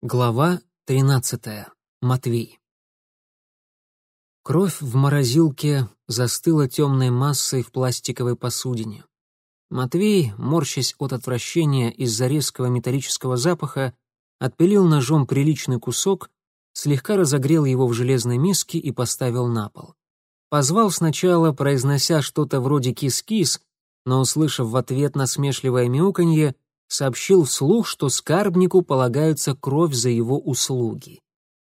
Глава 13. Матвей. Кровь в морозилке застыла темной массой в пластиковой посудине. Матвей, морщась от отвращения из-за резкого металлического запаха, отпилил ножом приличный кусок, слегка разогрел его в железной миске и поставил на пол. Позвал сначала, произнося что-то вроде «кис-кис», но, услышав в ответ насмешливое мяуканье, сообщил вслух, что скарбнику полагается кровь за его услуги.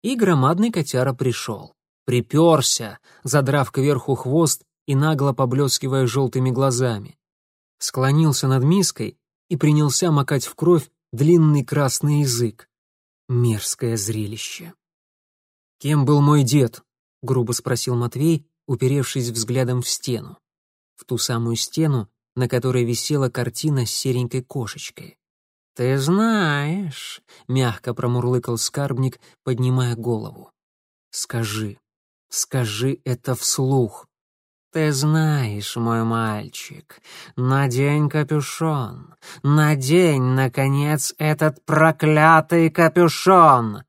И громадный котяра пришел. Приперся, задрав кверху хвост и нагло поблескивая желтыми глазами. Склонился над миской и принялся макать в кровь длинный красный язык. Мерзкое зрелище. «Кем был мой дед?» — грубо спросил Матвей, уперевшись взглядом в стену. В ту самую стену, на которой висела картина с серенькой кошечкой. «Ты знаешь», — мягко промурлыкал скарбник, поднимая голову. «Скажи, скажи это вслух». «Ты знаешь, мой мальчик, надень капюшон, надень, наконец, этот проклятый капюшон!»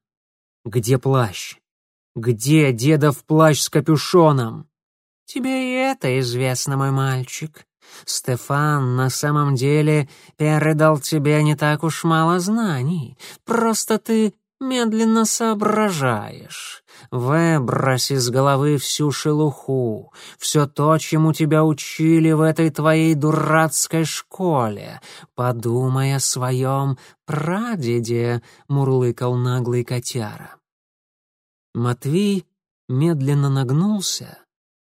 «Где плащ? Где дедов плащ с капюшоном?» «Тебе и это известно, мой мальчик. Стефан на самом деле передал тебе не так уж мало знаний. Просто ты медленно соображаешь. Выбрось из головы всю шелуху, все то, чему тебя учили в этой твоей дурацкой школе. Подумай о своем прадеде», — мурлыкал наглый котяра. Матвей медленно нагнулся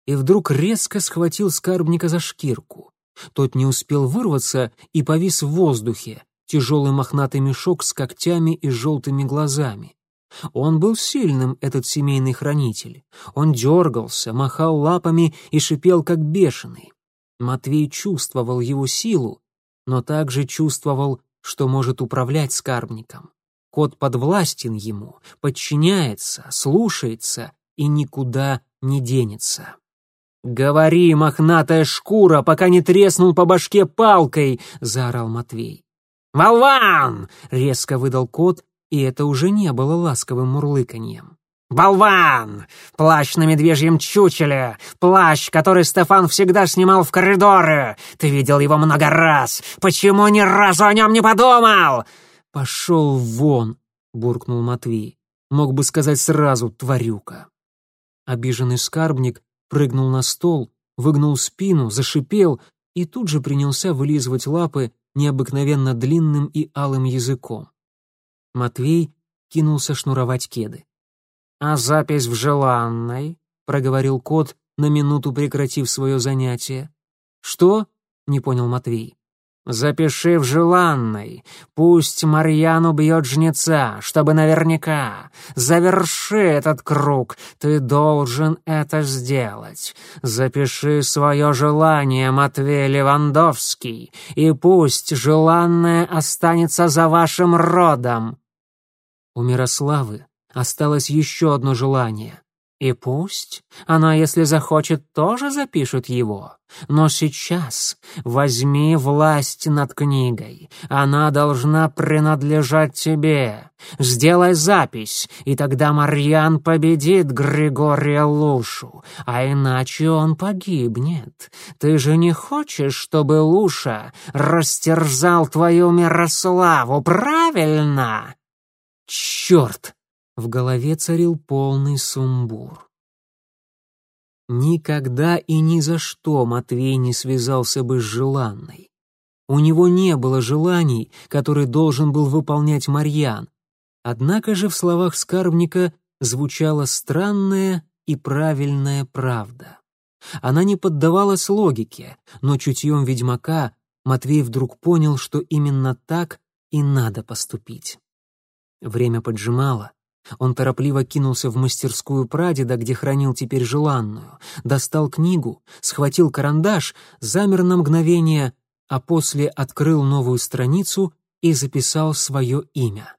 и вдруг резко схватил скарбника за шкирку. Тот не успел вырваться и повис в воздухе, тяжелый мохнатый мешок с когтями и желтыми глазами. Он был сильным, этот семейный хранитель. Он дергался, махал лапами и шипел, как бешеный. Матвей чувствовал его силу, но также чувствовал, что может управлять скарбником. Кот подвластен ему, подчиняется, слушается и никуда не денется. «Говори, мохнатая шкура, пока не треснул по башке палкой!» — заорал Матвей. «Болван!» — резко выдал кот, и это уже не было ласковым мурлыканьем. «Болван! Плащ на медвежьем чучеле! Плащ, который Стефан всегда снимал в коридоры! Ты видел его много раз! Почему ни разу о нем не подумал?» «Пошел вон!» — буркнул Матвей. Мог бы сказать сразу, тварюка. Обиженный скарбник прыгнул на стол, выгнул спину, зашипел и тут же принялся вылизывать лапы необыкновенно длинным и алым языком. Матвей кинулся шнуровать кеды. «А запись в желанной?» — проговорил кот, на минуту прекратив свое занятие. «Что?» — не понял Матвей. Запиши в желанной. Пусть Марьян убьет жнеца, чтобы наверняка. Заверши этот круг. Ты должен это сделать. Запиши свое желание, Матвей Левандовский, и пусть желанное останется за вашим родом. У Мирославы осталось еще одно желание. И пусть она, если захочет, тоже запишет его. Но сейчас возьми власть над книгой. Она должна принадлежать тебе. Сделай запись, и тогда Марьян победит Григория Лушу, а иначе он погибнет. Ты же не хочешь, чтобы Луша растерзал твою Мирославу, правильно? Черт! В голове царил полный сумбур. Никогда и ни за что Матвей не связался бы с желанной. У него не было желаний, которые должен был выполнять Марьян. Однако же в словах скарбника звучала странная и правильная правда. Она не поддавалась логике, но чутьем ведьмака Матвей вдруг понял, что именно так и надо поступить. Время поджимало, он торопливо кинулся в мастерскую прадеда, где хранил теперь желанную, достал книгу, схватил карандаш, замер на мгновение, а после открыл новую страницу и записал свое имя.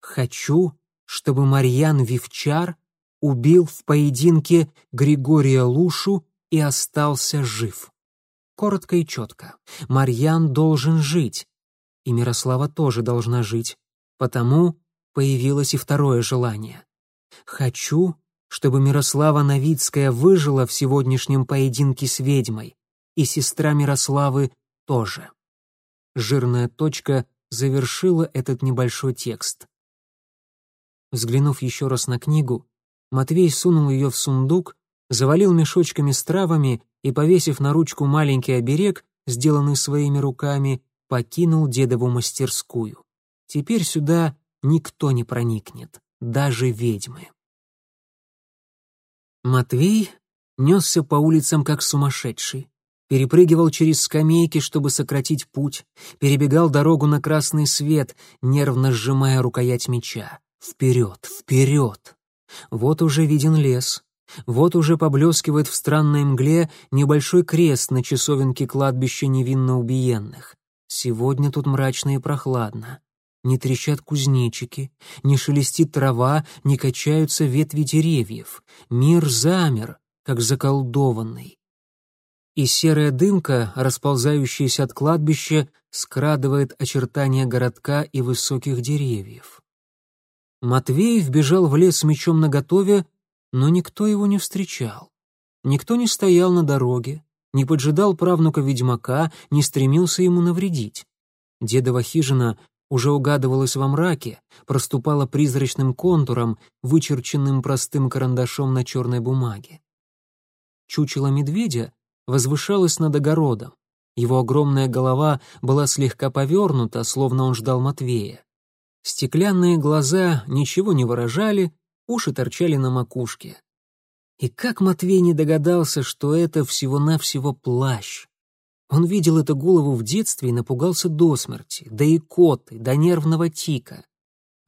«Хочу, чтобы Марьян Вивчар убил в поединке Григория Лушу и остался жив». Коротко и четко. Марьян должен жить, и Мирослава тоже должна жить, потому появилось и второе желание. «Хочу, чтобы Мирослава Новицкая выжила в сегодняшнем поединке с ведьмой, и сестра Мирославы тоже». Жирная точка завершила этот небольшой текст. Взглянув еще раз на книгу, Матвей сунул ее в сундук, завалил мешочками с травами и, повесив на ручку маленький оберег, сделанный своими руками, покинул дедову мастерскую. Теперь сюда никто не проникнет, даже ведьмы. Матвей несся по улицам как сумасшедший, перепрыгивал через скамейки, чтобы сократить путь, перебегал дорогу на красный свет, нервно сжимая рукоять меча. Вперед, вперед! Вот уже виден лес, вот уже поблескивает в странной мгле небольшой крест на часовенке кладбища невинно убиенных. Сегодня тут мрачно и прохладно. Не трещат кузнечики, не шелестит трава, не качаются ветви деревьев. Мир замер, как заколдованный. И серая дымка, расползающаяся от кладбища, скрадывает очертания городка и высоких деревьев. Матвей вбежал в лес с мечом наготове, но никто его не встречал. Никто не стоял на дороге, не поджидал правнука ведьмака, не стремился ему навредить. Дедова хижина уже угадывалась во мраке, проступала призрачным контуром, вычерченным простым карандашом на черной бумаге. Чучело медведя возвышалось над огородом. Его огромная голова была слегка повернута, словно он ждал Матвея. Стеклянные глаза ничего не выражали, уши торчали на макушке. И как Матвей не догадался, что это всего-навсего плащ. Он видел эту голову в детстве и напугался до смерти, до икоты, до нервного тика.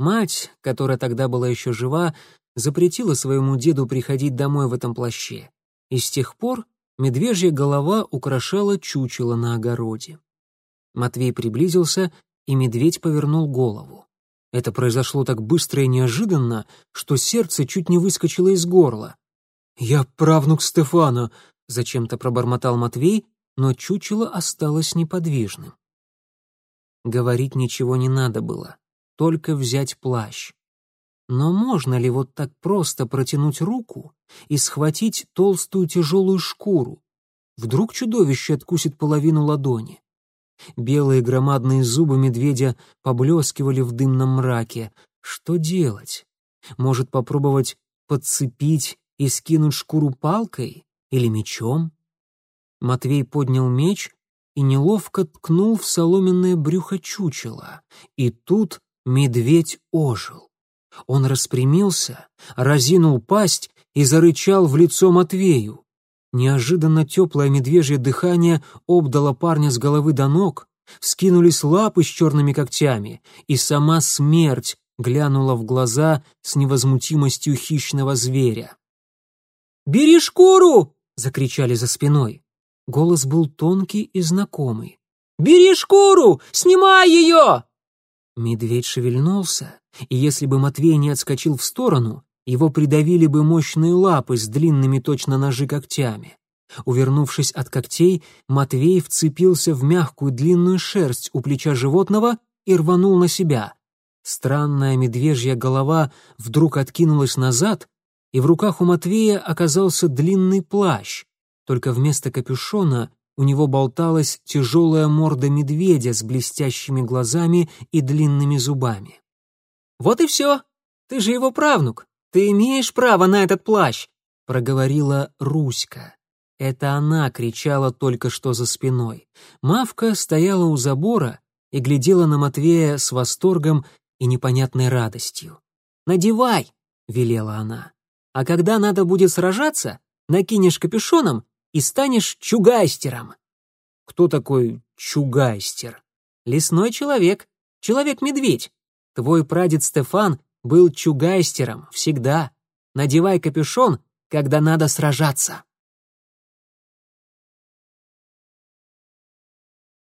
Мать, которая тогда была еще жива, запретила своему деду приходить домой в этом плаще. И с тех пор медвежья голова украшала чучело на огороде. Матвей приблизился, и медведь повернул голову. Это произошло так быстро и неожиданно, что сердце чуть не выскочило из горла. «Я правнук Стефана», — зачем-то пробормотал Матвей, но чучело осталось неподвижным. Говорить ничего не надо было, только взять плащ. Но можно ли вот так просто протянуть руку и схватить толстую тяжелую шкуру? Вдруг чудовище откусит половину ладони? Белые громадные зубы медведя поблескивали в дымном мраке. Что делать? Может попробовать подцепить и скинуть шкуру палкой или мечом? Матвей поднял меч и неловко ткнул в соломенное брюхо чучела. И тут медведь ожил. Он распрямился, разинул пасть и зарычал в лицо Матвею. Неожиданно теплое медвежье дыхание обдало парня с головы до ног, вскинулись лапы с черными когтями, и сама смерть глянула в глаза с невозмутимостью хищного зверя. «Бери шкуру!» — закричали за спиной. Голос был тонкий и знакомый. «Бери шкуру! Снимай ее!» Медведь шевельнулся, и если бы Матвей не отскочил в сторону, его придавили бы мощные лапы с длинными точно ножи когтями. Увернувшись от когтей, Матвей вцепился в мягкую длинную шерсть у плеча животного и рванул на себя. Странная медвежья голова вдруг откинулась назад, и в руках у Матвея оказался длинный плащ, только вместо капюшона у него болталась тяжелая морда медведя с блестящими глазами и длинными зубами. «Вот и все! Ты же его правнук! «Ты имеешь право на этот плащ!» — проговорила Руська. Это она кричала только что за спиной. Мавка стояла у забора и глядела на Матвея с восторгом и непонятной радостью. «Надевай!» — велела она. «А когда надо будет сражаться, накинешь капюшоном и станешь чугайстером». «Кто такой чугайстер?» «Лесной человек, человек-медведь. Твой прадед Стефан был чугайстером всегда. Надевай капюшон, когда надо сражаться.